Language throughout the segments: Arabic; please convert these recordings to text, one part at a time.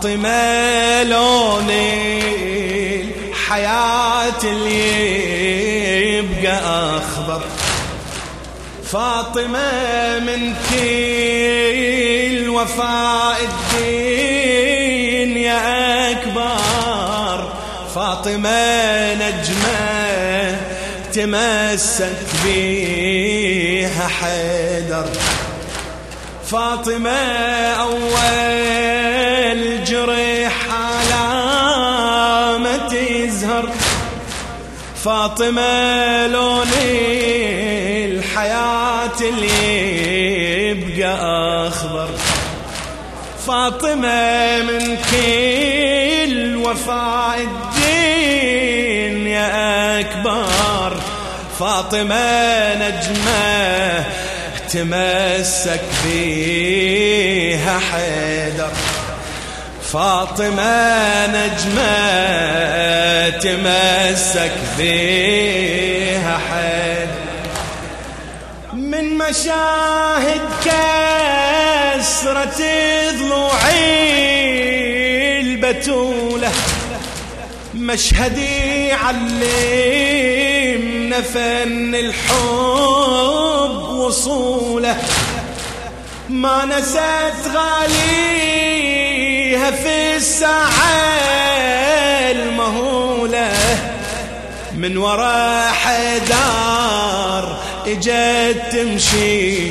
فاطمة لون الحياة اللي يبقى أخضر. فاطمة من كل وفاء الدين يا أكبر. فاطمة نجمة تمسك بيها حيدر. فاطمة أول جريح علامة تزهر فاطمة لوني الحياة اللي يبقى أخضر. فاطمة من كل وفاء الدين يا أكبر. فاطمة نجمة تمسك فيها حيدر. فاطمة نجمة تمسك فيها حيدر. من مشاهد كسرة ضلوعي البتولة. مشهدي علمنا فن الحب وصوله. ما نسيت غاليها في الساعة المهولة. من وراء حدار إجت تمشي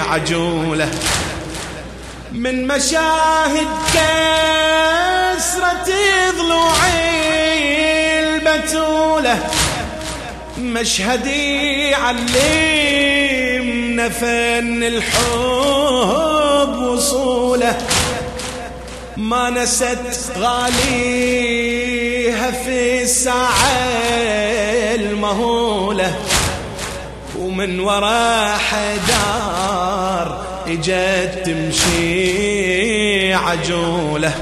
عجولة. من مشاهد كسرة ضلوعي البتولة مشهدي علمنا فن الحب وصوله. ما نست غاليها في الساعة المهولة ومن وراء حدار إجت تمشي عجولة.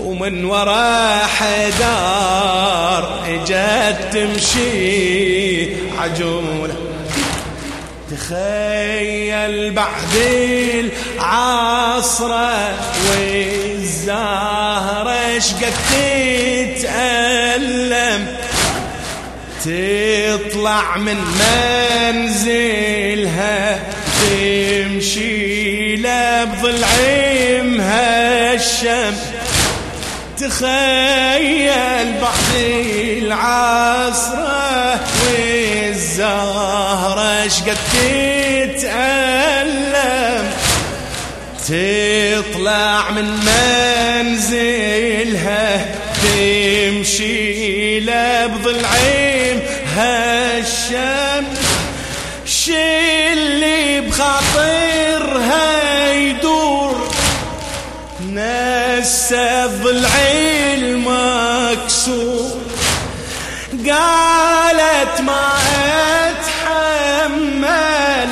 ومن ورا حدار إجت تمشي عجوله تخيل بعد العصرة والزهرة شقد تتألم. تطلع من منزلها تمشي لبضل عمها الشمس تخيل بعد العصرة والزهرة شقد تتألم. تطلع من منزلها تمشي لبضل عين هالشمس شلي بخاطرها يدور نسى ضلعي المكسور قالت ما أتحمل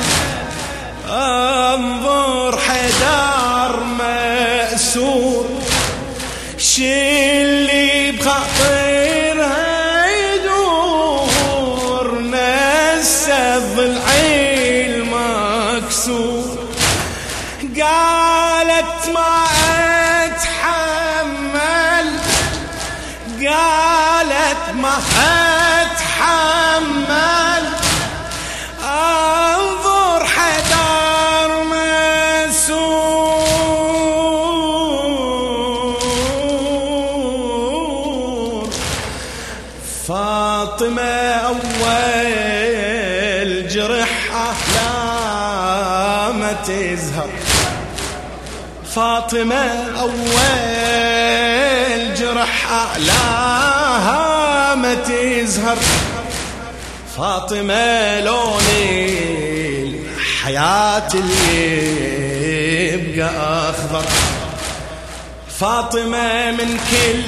أنظر حدار مأسور. شلي بخاطرها يدور نسى ضلعي المكسور قالت ما ما أتحمل. أنظر مسور فاطمة أول جرح أحلام تزهر. فاطمة أول جرح أعلاها ما تزهر فاطمة لوني الحياة اللي يبقى أخضر. فاطمة من كل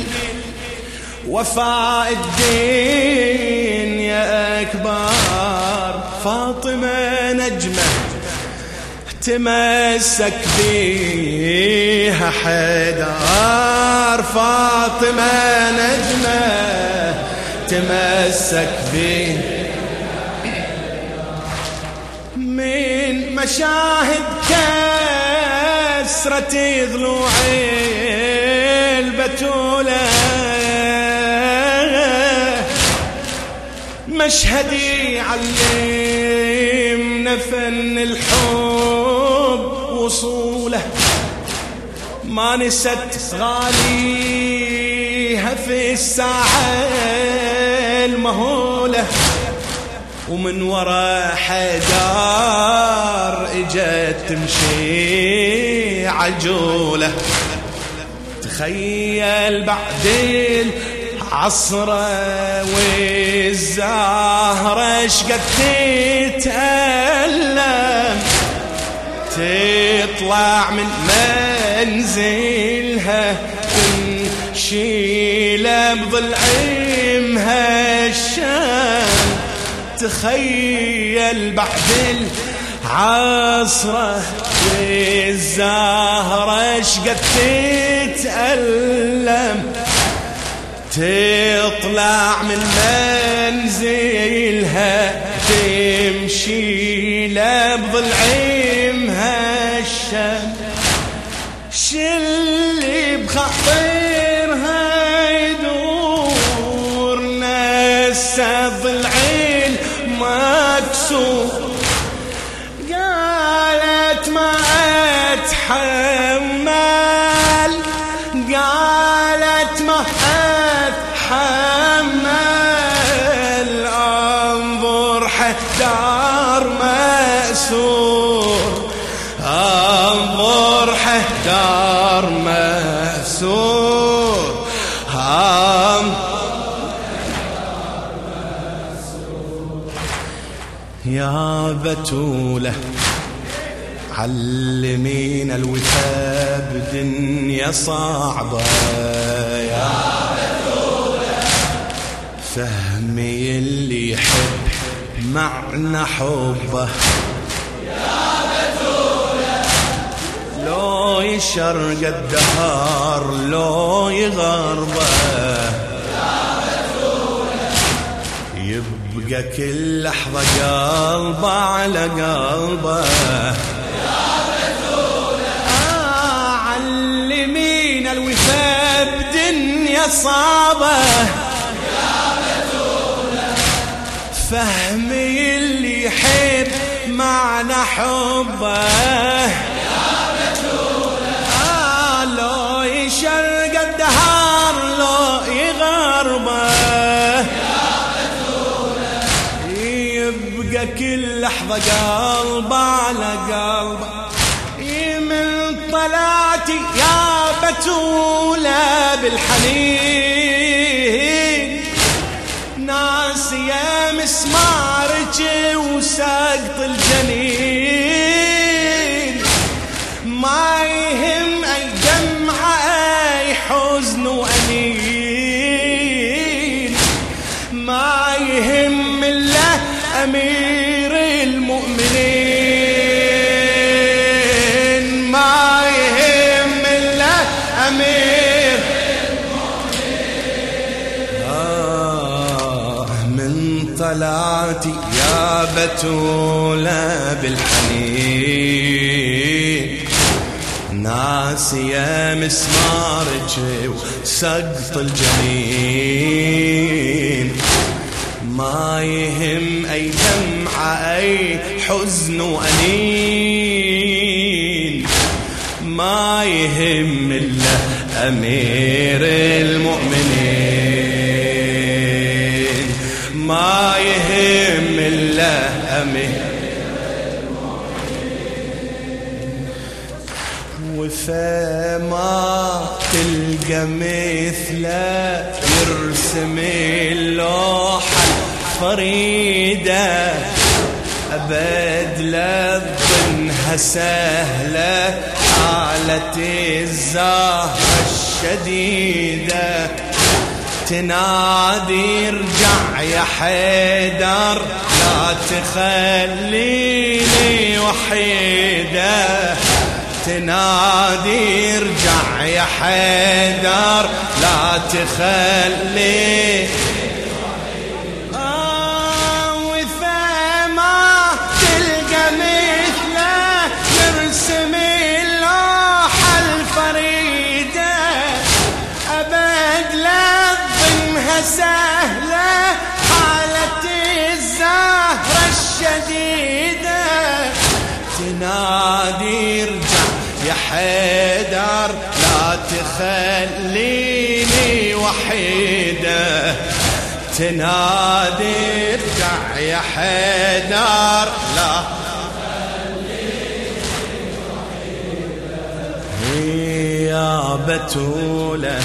وفاء الدين يا أكبر. فاطمة نجمة تمسك بيها حيدر. فاطمة نجمة تمسك بيها من مشاهد حسرة ضلوع البتولة. مشهدي علمنا فن الحب وصوله. ما نست غاليها في الساعة. المهولة ومن ورا حجار إجت تمشي عجولة. تخيل بعد العصرة والزهرة شقد تتألم. تطلع من منزلها تمشي بضلعمها الشام تخيل بعد العصرة والزهرة شقد تتألم. تطلع من منزلها تمشي لبضل عمها الشم شلي بخاطرها مكسور يا بتوله علمينا الوفاء بدنيا صعبة يا فهمي اللي يحب معنى حبه. لو يشرق الدهر لو يغربه. يبقى كل لحظة قلبه على قلبه. آه علمينا الوفاء بدنيا صعبة. فهمي اللي يحب معنى حبه. لحظة قلبه على قلبه من طلعتي يا بتولة بالحنين. ناس يا مسمارك وسقط الجنين. ما يهم يا بتولة بالحنين. ناس يا مسمارك وسقط الجنين. ما يهم أي دمعة أي حزن وأنين. ما يهم إلا أمير المؤمنين. ما يهم الا امير وفما تلقى مثله يرسم اللوحة فريدة أبد لا تظنها سهلة حالة الزهرة الشديدة. تنادي ارجع يا حيدر لا تخليني وحيدة. تنادي ارجع يا حيدر لا تخلي تنادي ارجع يا حيدر لا تخليني وحيدة تنادي ارجع يا حيدر لا يا بتولة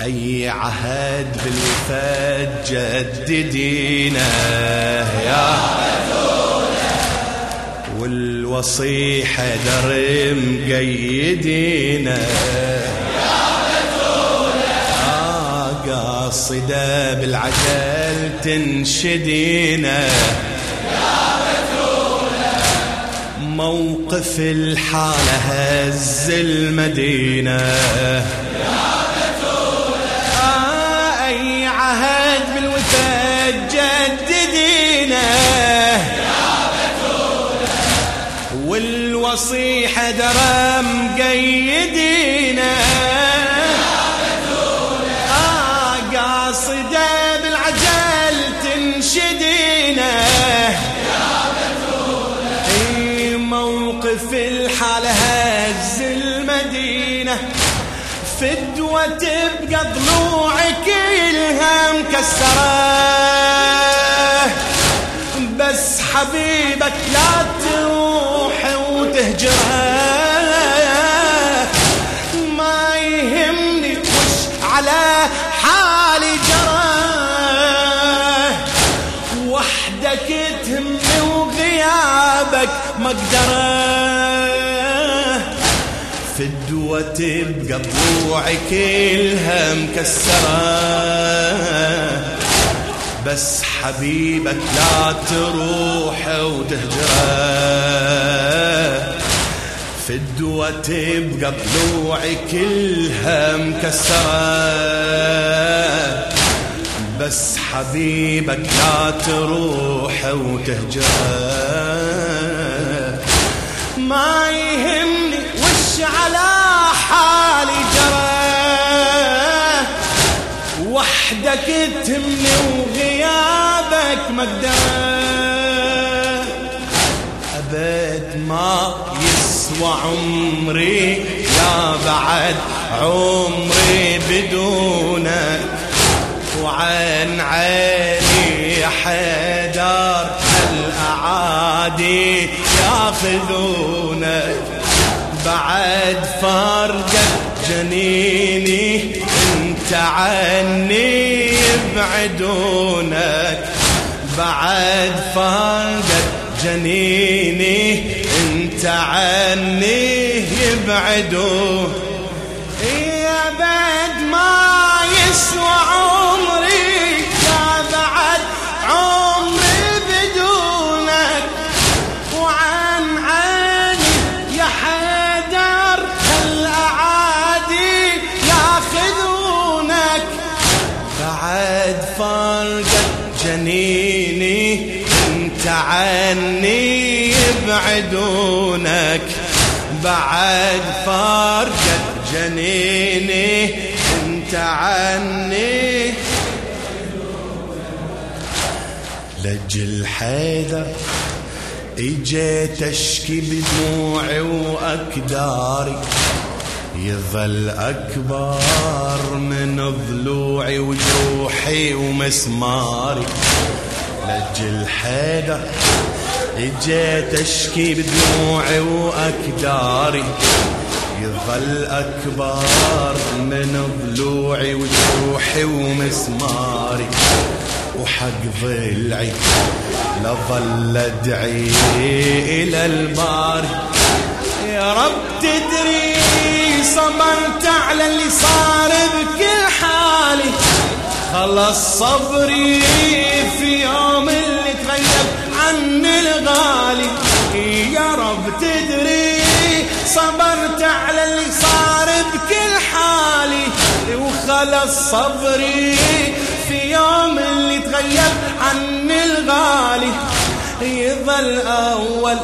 أي عهد بالوفاة جددينا يا بتولة والوصي حدر مقيدينا آه قاصدة بالعجل تنشدينا. موقف الحالة هز المدينة. والوصي حدر مقيدينا آه قاصدة بالعجل تنشدينا في الحالة هز المدينة فدوة تبقى ضلوعك كلها مكسرة بس حبيبك لا تروح وتهجره ما يهمني وش على حالي جرى. وحدك تهمني وغيابك مقدره فدوة تبقى ضلوعي كلها مكسرة. بس حبيبك لا تروح وتهجرة. فدوة تبقى ضلوعي كلها مكسرة. بس حبيبك لا تروح وتهجر. ما يهمني وش على حالي جرى. وحدك تهمني وغيابك مقدر أبد ما يسوى عمري يا بعد عمري بدونك. وعن عيني حدار الأعادي ياخذونك. بعد فرقة جنيني انت عني يبعدونك. بعد فرقة جنيني انت عني يبعدونك يا بعد ما يسوى عني يبعدونك بعد فارقة جنيني. انت عني. لجل حيدر اجيت اشكي بدموعي واكداري يظل أكبر من ضلوعي وجروحي ومسماري. لجل حيدر اجيت اشكي بدموعي وأكداري. يظل اكبر من ضلوعي وجروحي ومسماري. وحق ضلعي لظل أدعي إلى الباري يا رب تدري صبرت على اللي صار بكل حالي. خلص صبري في يوم اللي تغيب عن الغالي. يا رب تدري صبرت على اللي صار بكل حالي. وخلص صبري في يوم اللي تغيب عن الغالي. يظل أول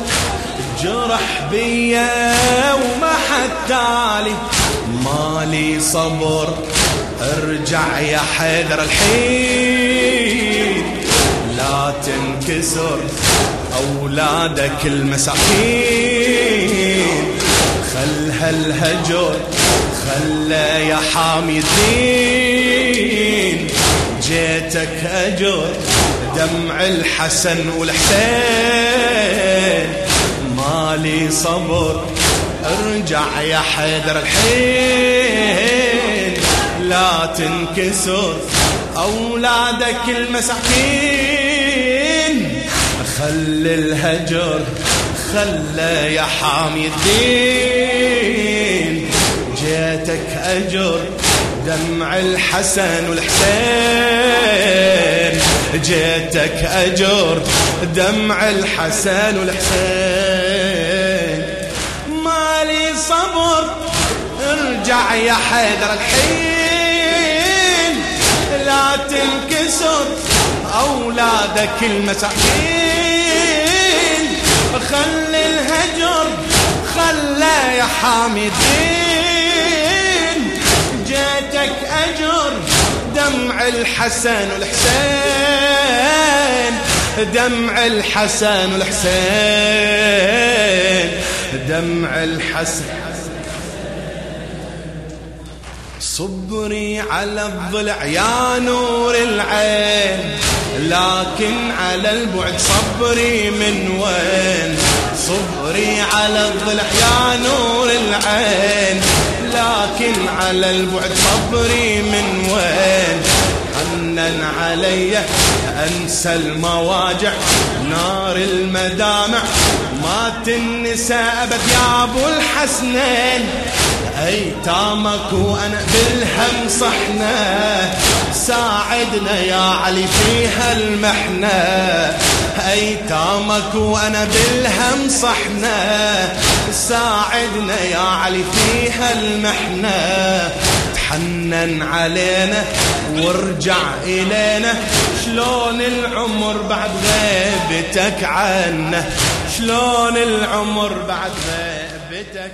جرح بيا وما حد تالي. مالي صبر ارجع يا حيدر الحين. لا تنكسر أولادك المساكين. خل هالهجر خلى يا حامي الدين جيتك أجر دمع الحسن والحسين. مالي صبر ارجع يا حيدر الحين. لا تنكسر. أولادك المساكين خل الهجر خلى يا حامي الدين. جيتك أجر دمع الحسن والحسين. جيتك أجر دمع الحسن والحسين. مالي صبر ارجع يا حيدر الحين. تنكسر أولادك المساكين. خل الهجر خلى يا حامدين. جيتك أجر دمع الحسن والحسين. دمع الحسن والحسين. دمع الحسن صبري على الضلع يا نور العين لكن على البعد صبري من وين؟ صبري على الضلع يا نور العين لكن على البعد صبري من وين؟ حنن علي أنسى المواجع نار المدامع. النساء أبد يا أبو الحسنين. ايتامك وأنا بالهم صحنا ساعدنا يا علي في هالمحنة. ايتامك وأنا بالهم صحنا ساعدنا يا علي في هالمحنة. تحنن علينا وارجع إلينا. شلون العمر بعد غيبتك عنا شلون العمر بعد غيبتك؟